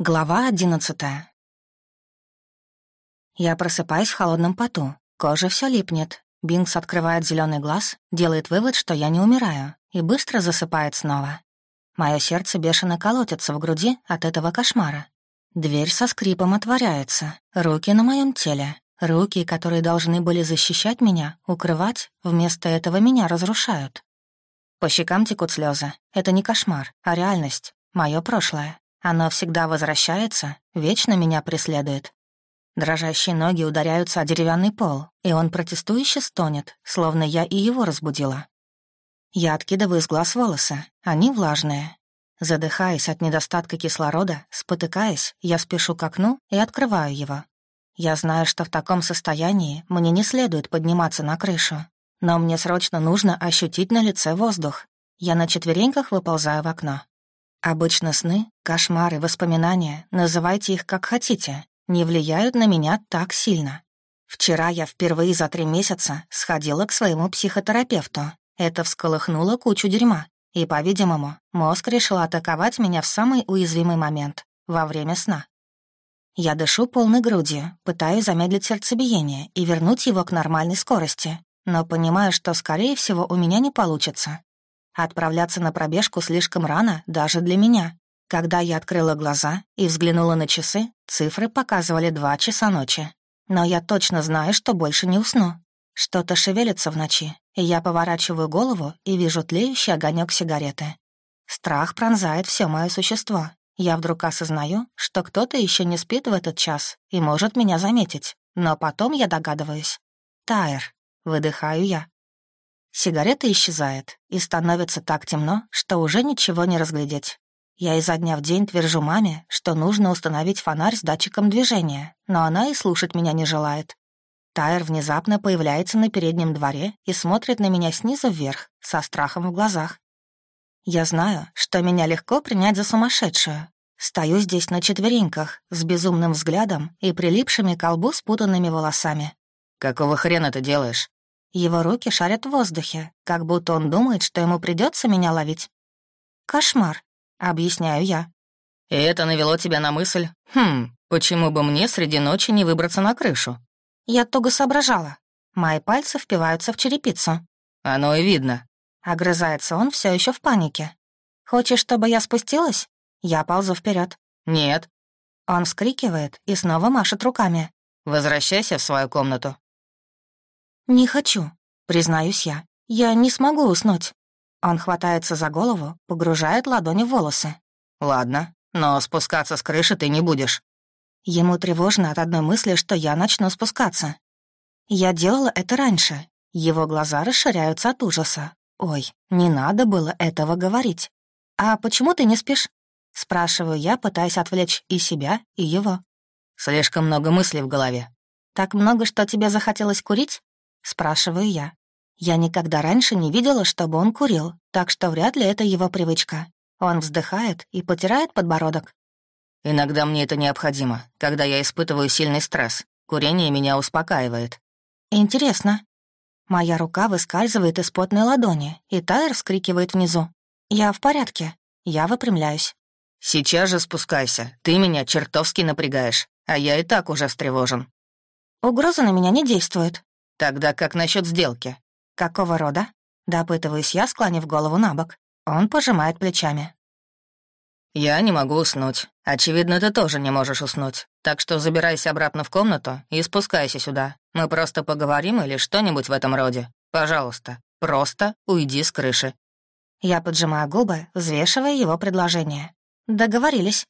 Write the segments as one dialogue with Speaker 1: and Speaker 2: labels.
Speaker 1: Глава одиннадцатая. Я просыпаюсь в холодном поту. Кожа все липнет. Бинкс открывает зеленый глаз, делает вывод, что я не умираю, и быстро засыпает снова. Мое сердце бешено колотится в груди от этого кошмара. Дверь со скрипом отворяется. Руки на моем теле. Руки, которые должны были защищать меня, укрывать, вместо этого меня разрушают. По щекам текут слезы. Это не кошмар, а реальность. Мое прошлое. Оно всегда возвращается, вечно меня преследует. Дрожащие ноги ударяются о деревянный пол, и он протестующе стонет, словно я и его разбудила. Я откидываю с глаз волосы, они влажные. Задыхаясь от недостатка кислорода, спотыкаясь, я спешу к окну и открываю его. Я знаю, что в таком состоянии мне не следует подниматься на крышу, но мне срочно нужно ощутить на лице воздух. Я на четвереньках выползаю в окно. Обычно сны, кошмары, воспоминания, называйте их как хотите, не влияют на меня так сильно. Вчера я впервые за три месяца сходила к своему психотерапевту. Это всколыхнуло кучу дерьма. И, по-видимому, мозг решил атаковать меня в самый уязвимый момент — во время сна. Я дышу полной грудью, пытаюсь замедлить сердцебиение и вернуть его к нормальной скорости, но понимаю, что, скорее всего, у меня не получится. Отправляться на пробежку слишком рано даже для меня. Когда я открыла глаза и взглянула на часы, цифры показывали два часа ночи. Но я точно знаю, что больше не усну. Что-то шевелится в ночи, и я поворачиваю голову и вижу тлеющий огонек сигареты. Страх пронзает все мое существо. Я вдруг осознаю, что кто-то еще не спит в этот час и может меня заметить. Но потом я догадываюсь. «Тайр», — выдыхаю я. Сигарета исчезает, и становится так темно, что уже ничего не разглядеть. Я изо дня в день твержу маме, что нужно установить фонарь с датчиком движения, но она и слушать меня не желает. Тайр внезапно появляется на переднем дворе и смотрит на меня снизу вверх, со страхом в глазах. Я знаю, что меня легко принять за сумасшедшую. Стою здесь на четвереньках, с безумным взглядом и прилипшими к колбу спутанными волосами.
Speaker 2: «Какого хрена ты делаешь?»
Speaker 1: Его руки шарят в воздухе, как будто он думает, что ему придется меня ловить. «Кошмар», — объясняю я.
Speaker 2: «И это навело тебя на мысль, хм, почему бы мне среди ночи не выбраться на крышу?»
Speaker 1: Я туго соображала. Мои пальцы впиваются в черепицу.
Speaker 2: «Оно и видно».
Speaker 1: Огрызается он все еще в панике. «Хочешь, чтобы я спустилась?» Я ползу вперед.
Speaker 2: «Нет».
Speaker 1: Он вскрикивает и снова машет руками.
Speaker 2: «Возвращайся в свою комнату».
Speaker 1: «Не хочу», — признаюсь я. «Я не смогу уснуть». Он хватается за голову, погружает ладони в волосы.
Speaker 2: «Ладно, но спускаться с крыши ты не будешь».
Speaker 1: Ему тревожно от одной мысли, что я начну спускаться. Я делала это раньше. Его глаза расширяются от ужаса. «Ой, не надо было этого говорить. А почему ты не спишь?» Спрашиваю я, пытаясь отвлечь и себя, и его.
Speaker 2: «Слишком много мыслей в голове».
Speaker 1: «Так много, что тебе захотелось курить?» Спрашиваю я. Я никогда раньше не видела, чтобы он курил, так что вряд ли это его привычка. Он вздыхает и потирает подбородок.
Speaker 2: «Иногда мне это необходимо, когда я испытываю сильный стресс. Курение меня успокаивает».
Speaker 1: «Интересно». Моя рука выскальзывает из потной ладони, и Тайр вскрикивает внизу. «Я в порядке». Я выпрямляюсь.
Speaker 2: «Сейчас же спускайся. Ты меня чертовски напрягаешь, а я и так уже встревожен».
Speaker 1: Угроза на меня не действует.
Speaker 2: «Тогда как насчет сделки?»
Speaker 1: «Какого рода?» Допытываюсь я, склонив голову на бок. Он пожимает плечами.
Speaker 2: «Я не могу уснуть. Очевидно, ты тоже не можешь уснуть. Так что забирайся обратно в комнату и спускайся сюда. Мы просто поговорим или что-нибудь в этом роде. Пожалуйста, просто уйди с крыши».
Speaker 1: Я поджимаю губы, взвешивая его предложение. Договорились.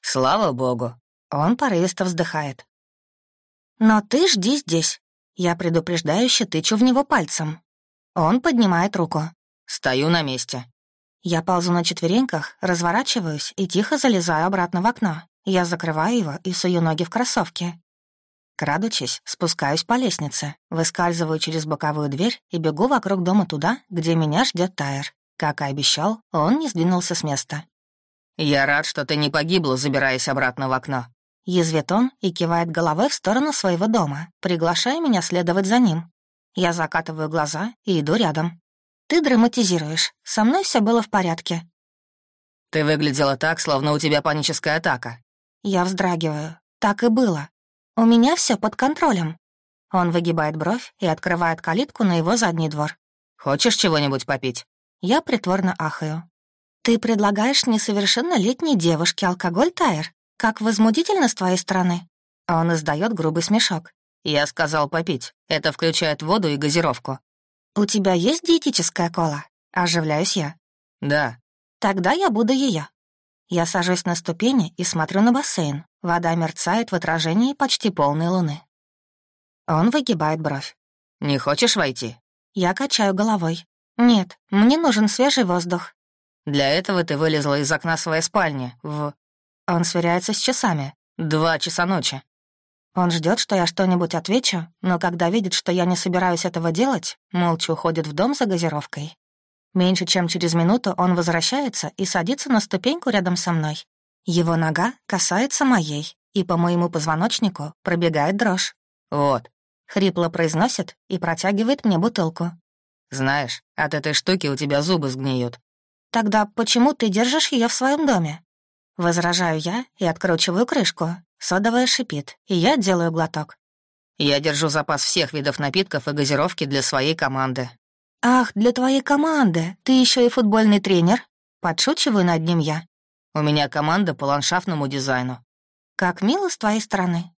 Speaker 2: «Слава богу».
Speaker 1: Он порывисто вздыхает. «Но ты жди здесь. Я предупреждающе тычу в него пальцем. Он поднимает руку.
Speaker 2: «Стою на месте».
Speaker 1: Я ползу на четвереньках, разворачиваюсь и тихо залезаю обратно в окно. Я закрываю его и сую ноги в кроссовки. Крадучись, спускаюсь по лестнице, выскальзываю через боковую дверь и бегу вокруг дома туда, где меня ждет Тайр. Как и обещал, он не сдвинулся с места.
Speaker 2: «Я рад, что ты не погибла, забираясь обратно в окно»,
Speaker 1: Язвит он и кивает головой в сторону своего дома, приглашая меня следовать за ним. Я закатываю глаза и иду рядом. «Ты драматизируешь. Со мной все было в порядке».
Speaker 2: «Ты выглядела так, словно у тебя паническая атака.
Speaker 1: Я вздрагиваю. Так и было. У меня все под контролем. Он выгибает бровь и открывает калитку на его задний двор.
Speaker 2: «Хочешь чего-нибудь попить?»
Speaker 1: Я притворно ахаю. «Ты предлагаешь несовершеннолетней девушке алкоголь, Тайр? Как возмутительно с твоей стороны?» Он издает грубый смешок.
Speaker 2: «Я сказал попить. Это включает воду и газировку».
Speaker 1: «У тебя есть диетическая кола?» Оживляюсь я.
Speaker 2: «Да».
Speaker 1: «Тогда я буду ее. Я сажусь на ступени и смотрю на бассейн. Вода мерцает в отражении почти полной луны. Он выгибает бровь.
Speaker 2: «Не хочешь войти?»
Speaker 1: Я качаю головой. «Нет, мне нужен свежий воздух».
Speaker 2: «Для этого ты вылезла из окна своей спальни в...»
Speaker 1: Он сверяется с часами.
Speaker 2: «Два часа ночи».
Speaker 1: Он ждет, что я что-нибудь отвечу, но когда видит, что я не собираюсь этого делать, молча уходит в дом за газировкой. Меньше чем через минуту он возвращается и садится на ступеньку рядом со мной. Его нога касается моей, и по моему позвоночнику пробегает дрожь.
Speaker 2: «Вот», —
Speaker 1: хрипло произносит и протягивает мне бутылку.
Speaker 2: «Знаешь, от этой штуки у тебя зубы сгниют».
Speaker 1: «Тогда почему ты держишь ее в своем доме?» Возражаю я и откручиваю крышку. Содовая шипит, и я делаю глоток.
Speaker 2: «Я держу запас всех видов напитков и газировки для своей команды».
Speaker 1: «Ах, для твоей команды! Ты еще и футбольный тренер?» Подшучиваю над ним я.
Speaker 2: «У меня команда по ландшафтному дизайну».
Speaker 1: «Как мило с твоей стороны».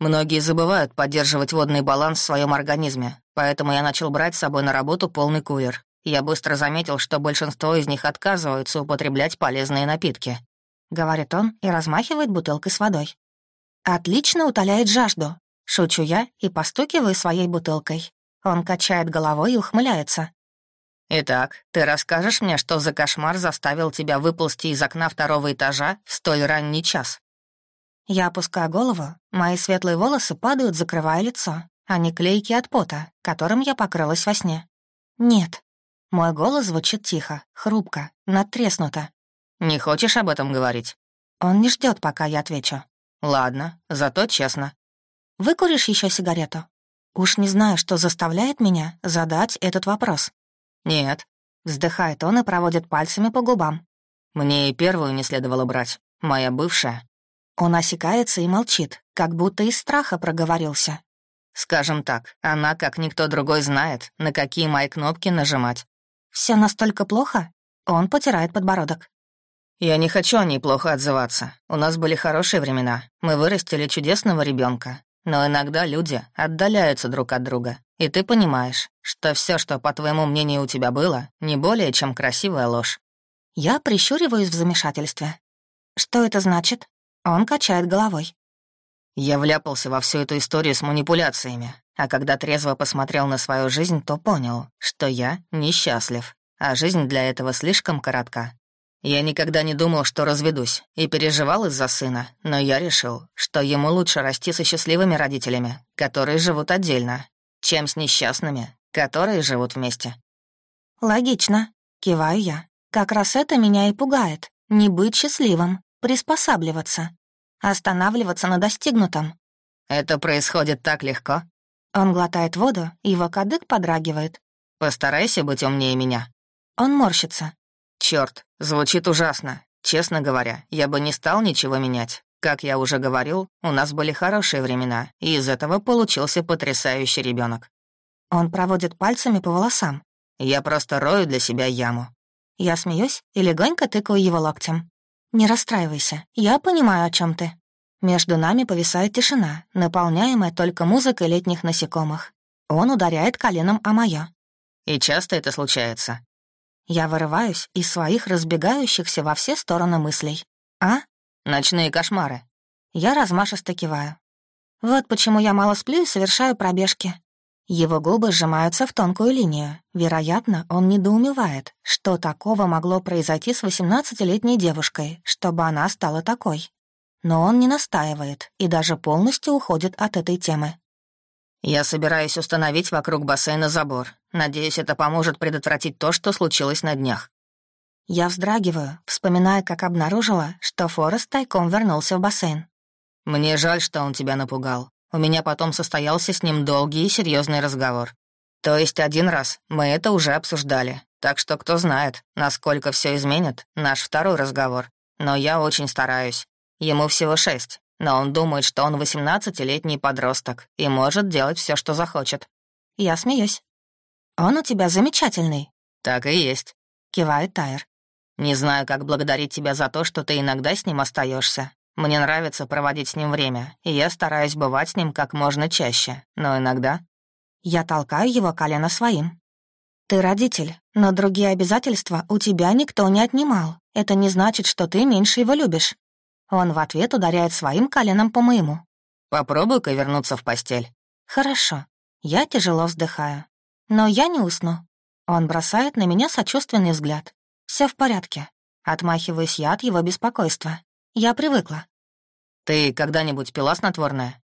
Speaker 2: Многие забывают поддерживать водный баланс в своем организме, поэтому я начал брать с собой на работу полный кулер. Я быстро заметил, что большинство из них отказываются употреблять полезные напитки.
Speaker 1: Говорит он и размахивает бутылкой с водой. Отлично утоляет жажду. Шучу я и постукиваю своей бутылкой. Он качает головой и ухмыляется.
Speaker 2: «Итак, ты расскажешь мне, что за кошмар заставил тебя выползти из окна второго этажа в столь ранний час?»
Speaker 1: Я опускаю голову, мои светлые волосы падают, закрывая лицо. Они клейки от пота, которым я покрылась во сне. «Нет». Мой голос звучит тихо, хрупко, надтреснуто.
Speaker 2: «Не хочешь об этом говорить?»
Speaker 1: Он не ждет, пока я отвечу.
Speaker 2: «Ладно, зато честно».
Speaker 1: «Выкуришь еще сигарету?» Уж не знаю, что заставляет меня задать этот вопрос.
Speaker 2: «Нет», —
Speaker 1: вздыхает он и проводит пальцами по губам.
Speaker 2: «Мне и первую не следовало брать. Моя бывшая.
Speaker 1: Он осекается и молчит, как будто из страха проговорился.
Speaker 2: Скажем так, она, как никто другой, знает, на какие мои кнопки нажимать.
Speaker 1: Все настолько плохо? Он потирает подбородок.
Speaker 2: Я не хочу о ней плохо отзываться. У нас были хорошие времена. Мы вырастили чудесного ребенка. Но иногда люди отдаляются друг от друга. И ты понимаешь, что все, что, по твоему мнению, у тебя было, не более чем красивая ложь.
Speaker 1: Я прищуриваюсь в замешательстве. Что это значит? Он качает головой.
Speaker 2: Я вляпался во всю эту историю с манипуляциями, а когда трезво посмотрел на свою жизнь, то понял, что я несчастлив, а жизнь для этого слишком коротка. Я никогда не думал, что разведусь, и переживал из-за сына, но я решил, что ему лучше расти со счастливыми родителями, которые живут отдельно, чем с несчастными, которые живут вместе.
Speaker 1: «Логично», — киваю я. «Как раз это меня и пугает. Не быть счастливым, приспосабливаться. Останавливаться на достигнутом.
Speaker 2: Это происходит так легко.
Speaker 1: Он глотает воду, его кадык подрагивает.
Speaker 2: Постарайся быть умнее меня.
Speaker 1: Он морщится.
Speaker 2: Черт, звучит ужасно. Честно говоря, я бы не стал ничего менять. Как я уже говорил, у нас были хорошие времена, и из этого получился потрясающий ребенок.
Speaker 1: Он проводит пальцами по волосам.
Speaker 2: Я просто рою для себя яму.
Speaker 1: Я смеюсь и легонько тыкаю его локтем. «Не расстраивайся, я понимаю, о чем ты». Между нами повисает тишина, наполняемая только музыкой летних насекомых. Он ударяет коленом о моё.
Speaker 2: «И часто это случается?»
Speaker 1: Я вырываюсь из своих разбегающихся во все стороны мыслей. «А?»
Speaker 2: «Ночные кошмары».
Speaker 1: Я размашисто киваю. Вот почему я мало сплю и совершаю пробежки. Его губы сжимаются в тонкую линию. Вероятно, он недоумевает, что такого могло произойти с 18-летней девушкой, чтобы она стала такой. Но он не настаивает и даже полностью уходит от этой темы.
Speaker 2: «Я собираюсь установить вокруг бассейна забор. Надеюсь, это поможет предотвратить то, что случилось на днях».
Speaker 1: Я вздрагиваю, вспоминая, как обнаружила, что Форест тайком вернулся в бассейн.
Speaker 2: «Мне жаль, что он тебя напугал. У меня потом состоялся с ним долгий и серьезный разговор. То есть один раз мы это уже обсуждали, так что кто знает, насколько все изменит наш второй разговор. Но я очень стараюсь. Ему всего шесть, но он думает, что он восемнадцатилетний подросток и может делать все, что захочет.
Speaker 1: Я смеюсь. «Он у тебя замечательный».
Speaker 2: «Так и есть», —
Speaker 1: кивает Тайр.
Speaker 2: «Не знаю, как благодарить тебя за то, что ты иногда с ним остаешься. Мне нравится проводить с ним время, и я стараюсь бывать с ним как можно чаще, но иногда...»
Speaker 1: Я толкаю его колено своим. «Ты родитель, но другие обязательства у тебя никто не отнимал. Это не значит, что ты меньше его любишь». Он в ответ ударяет своим коленом по моему.
Speaker 2: «Попробуй-ка вернуться в постель».
Speaker 1: «Хорошо». Я тяжело вздыхаю. Но я не усну. Он бросает на меня сочувственный взгляд. Все в порядке. Отмахиваюсь я от его беспокойства. Я привыкла.
Speaker 2: «Ты когда-нибудь пила снотворное?»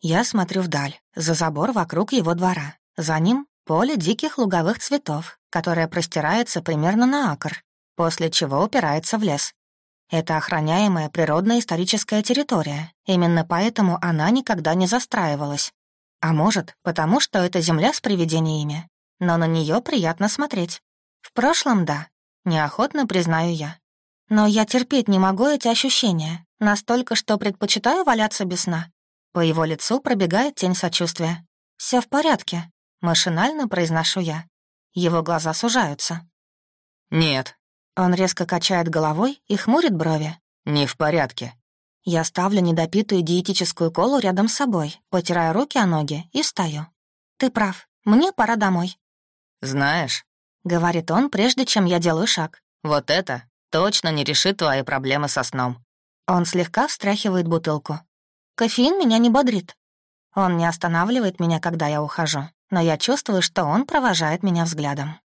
Speaker 1: Я смотрю вдаль, за забор вокруг его двора. За ним поле диких луговых цветов, которое простирается примерно на акр, после чего упирается в лес. Это охраняемая природная историческая территория, именно поэтому она никогда не застраивалась. А может, потому что это земля с привидениями. Но на нее приятно смотреть. В прошлом — да, неохотно признаю я. Но я терпеть не могу эти ощущения, настолько, что предпочитаю валяться без сна. По его лицу пробегает тень сочувствия. Все в порядке», — машинально произношу я. Его глаза сужаются.
Speaker 2: «Нет».
Speaker 1: Он резко качает головой и хмурит брови.
Speaker 2: «Не в порядке.
Speaker 1: Я ставлю недопитую диетическую колу рядом с собой, потираю руки о ноги и встаю. «Ты прав, мне пора домой».
Speaker 2: «Знаешь», —
Speaker 1: говорит он, прежде чем я делаю шаг.
Speaker 2: «Вот это точно не решит твои проблемы со сном».
Speaker 1: Он слегка встряхивает бутылку. «Кофеин меня не бодрит». Он не останавливает меня, когда я ухожу, но я чувствую, что он провожает меня взглядом.